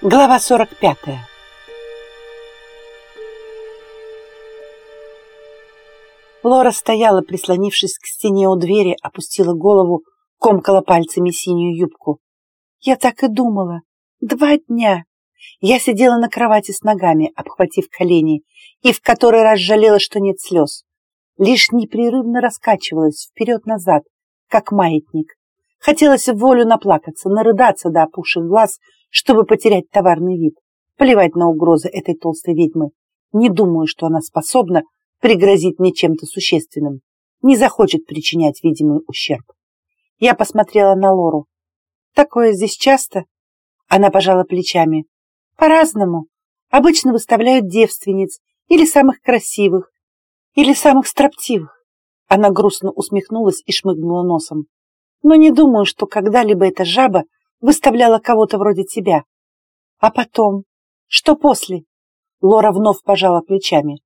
Глава 45 Лора стояла, прислонившись к стене у двери, опустила голову, комкала пальцами синюю юбку. Я так и думала. Два дня. Я сидела на кровати с ногами, обхватив колени, и в который раз жалела, что нет слез. Лишь непрерывно раскачивалась вперед-назад, как маятник. Хотелось в волю наплакаться, нарыдаться до опухших глаз, чтобы потерять товарный вид. Плевать на угрозы этой толстой ведьмы. Не думаю, что она способна пригрозить мне чем-то существенным. Не захочет причинять видимый ущерб. Я посмотрела на Лору. Такое здесь часто? Она пожала плечами. По-разному. Обычно выставляют девственниц, или самых красивых, или самых строптивых. Она грустно усмехнулась и шмыгнула носом. Но не думаю, что когда-либо эта жаба выставляла кого-то вроде тебя. А потом? Что после? Лора вновь пожала плечами.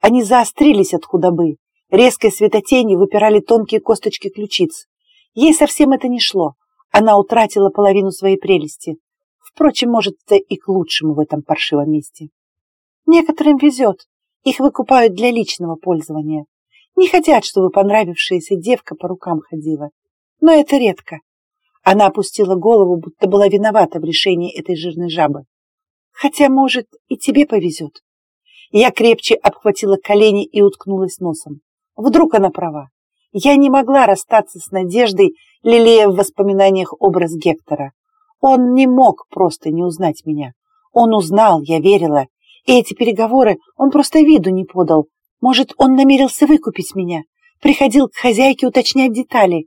Они заострились от худобы. Резкой светотени выпирали тонкие косточки ключиц. Ей совсем это не шло. Она утратила половину своей прелести. Впрочем, может, это и к лучшему в этом паршивом месте. Некоторым везет. Их выкупают для личного пользования. Не хотят, чтобы понравившаяся девка по рукам ходила. Но это редко. Она опустила голову, будто была виновата в решении этой жирной жабы. Хотя, может, и тебе повезет. Я крепче обхватила колени и уткнулась носом. Вдруг она права. Я не могла расстаться с надеждой, лелея в воспоминаниях образ Гектора. Он не мог просто не узнать меня. Он узнал, я верила. И эти переговоры он просто виду не подал. Может, он намерился выкупить меня. Приходил к хозяйке уточнять детали.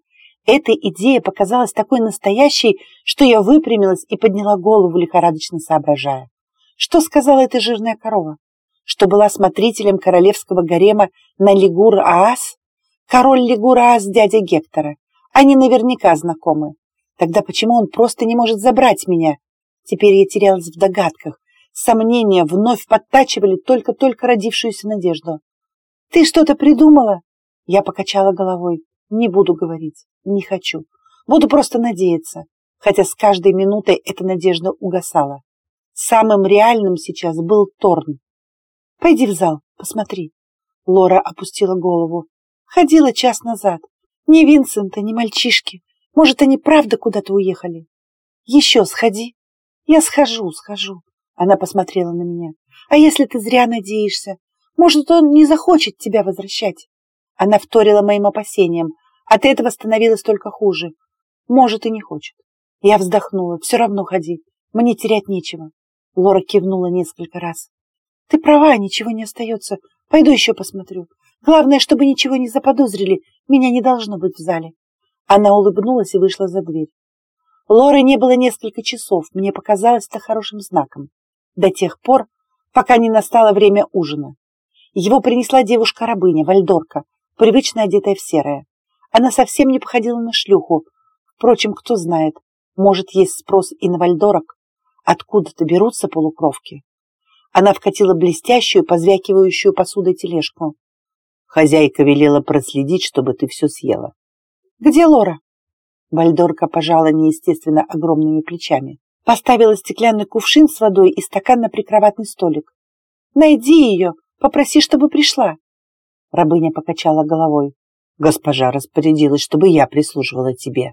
Эта идея показалась такой настоящей, что я выпрямилась и подняла голову, лихорадочно соображая. Что сказала эта жирная корова? Что была смотрителем королевского гарема на Лигур-Аас? Король Лигур-Аас дядя Гектора. Они наверняка знакомы. Тогда почему он просто не может забрать меня? Теперь я терялась в догадках. Сомнения вновь подтачивали только-только родившуюся надежду. «Ты что-то придумала?» Я покачала головой. «Не буду говорить. Не хочу. Буду просто надеяться. Хотя с каждой минутой эта надежда угасала. Самым реальным сейчас был Торн. Пойди в зал, посмотри. Лора опустила голову. Ходила час назад. Ни Винсента, ни мальчишки. Может, они правда куда-то уехали? Еще сходи. Я схожу, схожу. Она посмотрела на меня. А если ты зря надеешься? Может, он не захочет тебя возвращать? Она вторила моим опасениям, от этого становилось только хуже. Может, и не хочет. Я вздохнула. Все равно ходи. Мне терять нечего. Лора кивнула несколько раз. Ты права, ничего не остается. Пойду еще посмотрю. Главное, чтобы ничего не заподозрили. Меня не должно быть в зале. Она улыбнулась и вышла за дверь. Лоры не было несколько часов. Мне показалось это хорошим знаком. До тех пор, пока не настало время ужина. Его принесла девушка-рабыня, вальдорка, привычно одетая в серое. Она совсем не походила на шлюху. Впрочем, кто знает, может, есть спрос и на вальдорок. Откуда-то берутся полукровки. Она вкатила блестящую, позвякивающую посудой тележку. Хозяйка велела проследить, чтобы ты все съела. «Где Лора?» Вальдорка пожала неестественно огромными плечами. Поставила стеклянный кувшин с водой и стакан на прикроватный столик. «Найди ее, попроси, чтобы пришла». Рабыня покачала головой. Госпожа распорядилась, чтобы я прислуживала тебе.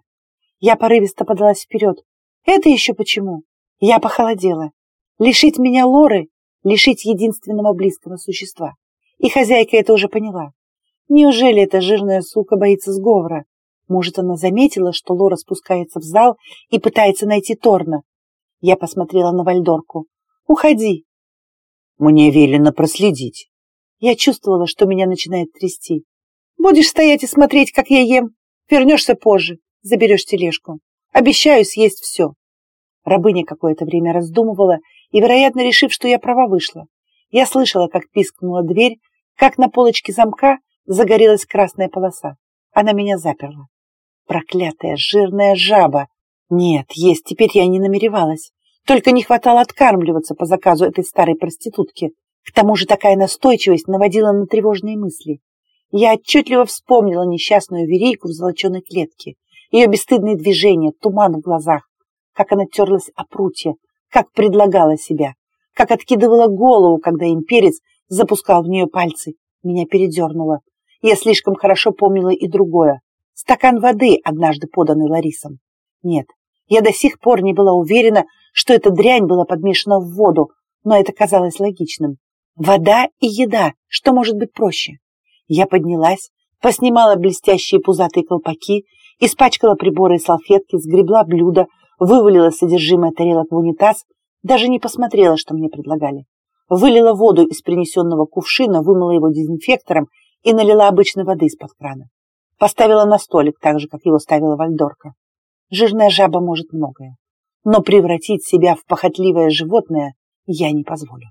Я порывисто подалась вперед. Это еще почему? Я похолодела. Лишить меня Лоры, лишить единственного близкого существа. И хозяйка это уже поняла. Неужели эта жирная сука боится сговора? Может, она заметила, что Лора спускается в зал и пытается найти Торна? Я посмотрела на Вальдорку. «Уходи!» Мне велено проследить. Я чувствовала, что меня начинает трясти. Будешь стоять и смотреть, как я ем. Вернешься позже, заберешь тележку. Обещаю съесть все. Рабыня какое-то время раздумывала и, вероятно, решив, что я права вышла. Я слышала, как пискнула дверь, как на полочке замка загорелась красная полоса. Она меня заперла. Проклятая жирная жаба! Нет, есть теперь я не намеревалась. Только не хватало откармливаться по заказу этой старой проститутки. К тому же такая настойчивость наводила на тревожные мысли. Я отчетливо вспомнила несчастную верейку в золоченой клетке, ее бесстыдные движения, туман в глазах, как она терлась о прутья, как предлагала себя, как откидывала голову, когда имперец запускал в нее пальцы. Меня передернуло. Я слишком хорошо помнила и другое. Стакан воды, однажды поданный Ларисом. Нет, я до сих пор не была уверена, что эта дрянь была подмешана в воду, но это казалось логичным. Вода и еда, что может быть проще? Я поднялась, поснимала блестящие пузатые колпаки, испачкала приборы и салфетки, сгребла блюдо, вывалила содержимое тарелок в унитаз, даже не посмотрела, что мне предлагали. Вылила воду из принесенного кувшина, вымыла его дезинфектором и налила обычной воды из-под крана. Поставила на столик, так же, как его ставила Вальдорка. Жирная жаба может многое, но превратить себя в похотливое животное я не позволю.